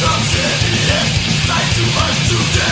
Corruption is inside too much to